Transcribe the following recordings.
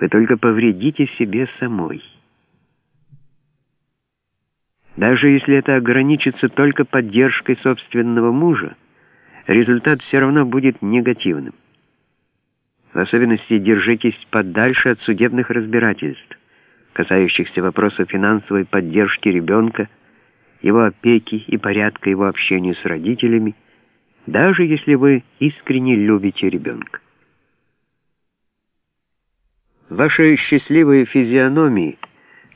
вы только повредите себе самой. Даже если это ограничится только поддержкой собственного мужа, результат все равно будет негативным. В особенности держитесь подальше от судебных разбирательств, касающихся вопроса финансовой поддержки ребенка, его опеки и порядка его общения с родителями, даже если вы искренне любите ребенка. Ваши счастливые физиономии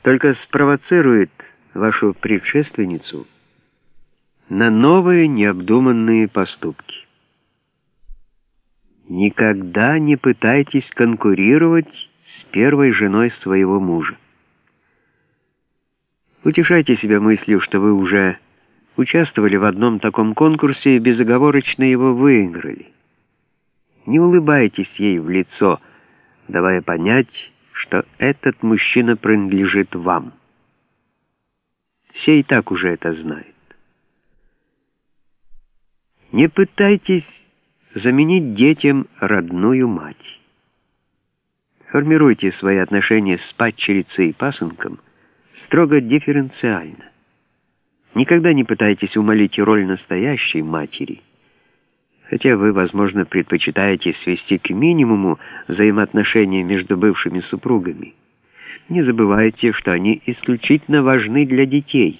только спровоцируют вашу предшественницу на новые необдуманные поступки. Никогда не пытайтесь конкурировать с первой женой своего мужа. Утешайте себя мыслью, что вы уже участвовали в одном таком конкурсе и безоговорочно его выиграли. Не улыбайтесь ей в лицо, давая понять, что этот мужчина принадлежит вам. Все и так уже это знают. Не пытайтесь заменить детям родную мать. Формируйте свои отношения с падчерицей и пасынком строго дифференциально. Никогда не пытайтесь умолить роль настоящей матери, хотя вы, возможно, предпочитаете свести к минимуму взаимоотношения между бывшими супругами. Не забывайте, что они исключительно важны для детей.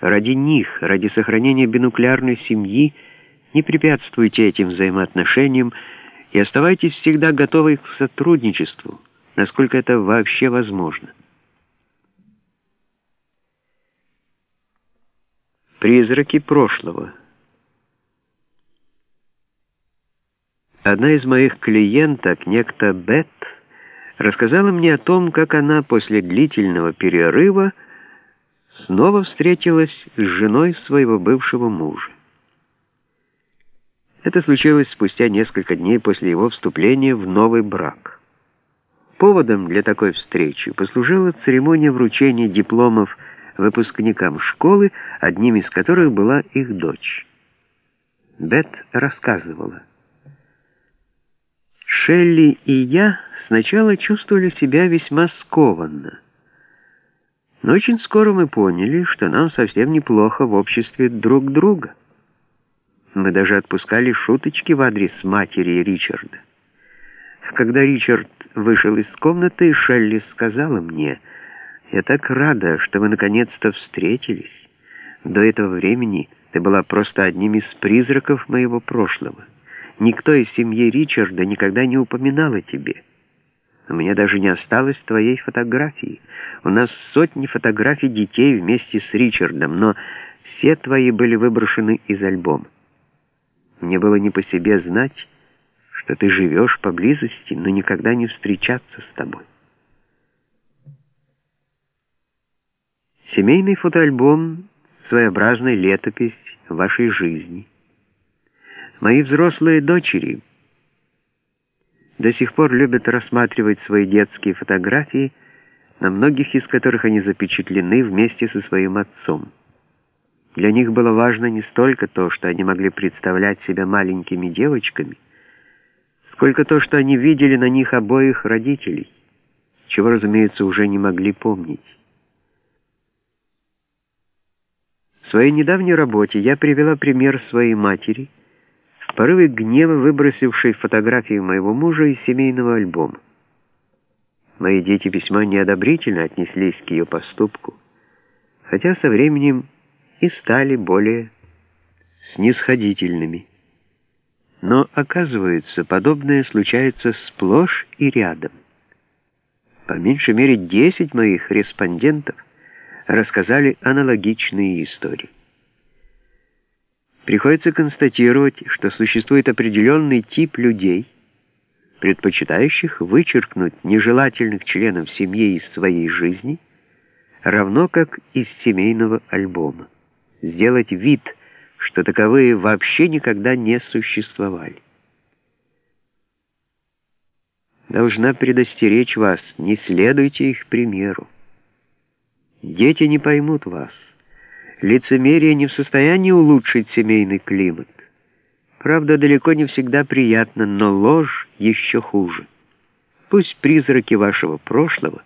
Ради них, ради сохранения бинуклеарной семьи, не препятствуйте этим взаимоотношениям и оставайтесь всегда готовы к сотрудничеству, насколько это вообще возможно. Призраки прошлого. Одна из моих клиенток, некто Бет, рассказала мне о том, как она после длительного перерыва снова встретилась с женой своего бывшего мужа. Это случилось спустя несколько дней после его вступления в новый брак. Поводом для такой встречи послужила церемония вручения дипломов выпускникам школы, одним из которых была их дочь. Бет рассказывала. Шелли и я сначала чувствовали себя весьма скованно. Но очень скоро мы поняли, что нам совсем неплохо в обществе друг друга. Мы даже отпускали шуточки в адрес матери Ричарда. Когда Ричард вышел из комнаты, Шелли сказала мне, «Я так рада, что вы наконец-то встретились. До этого времени ты была просто одним из призраков моего прошлого. Никто из семьи Ричарда никогда не упоминал о тебе. У меня даже не осталось твоей фотографии. У нас сотни фотографий детей вместе с Ричардом, но все твои были выброшены из альбома. Мне было не по себе знать, что ты живешь поблизости, но никогда не встречаться с тобой. Семейный фотоальбом — своеобразная летопись вашей жизни. Мои взрослые дочери до сих пор любят рассматривать свои детские фотографии, на многих из которых они запечатлены вместе со своим отцом. Для них было важно не столько то, что они могли представлять себя маленькими девочками, сколько то, что они видели на них обоих родителей, чего, разумеется, уже не могли помнить. В своей недавней работе я привела пример своей матери, порыве гнева выбросившей фотографии моего мужа из семейного альбома. Мои дети весьма неодобрительно отнеслись к ее поступку, хотя со временем и стали более снисходительными. Но, оказывается, подобное случается сплошь и рядом. По меньшей мере 10 моих респондентов рассказали аналогичные истории. Приходится констатировать, что существует определенный тип людей, предпочитающих вычеркнуть нежелательных членов семьи из своей жизни, равно как из семейного альбома сделать вид, что таковые вообще никогда не существовали. Должна предостеречь вас, не следуйте их примеру. Дети не поймут вас. Лицемерие не в состоянии улучшить семейный климат. Правда, далеко не всегда приятно, но ложь еще хуже. Пусть призраки вашего прошлого —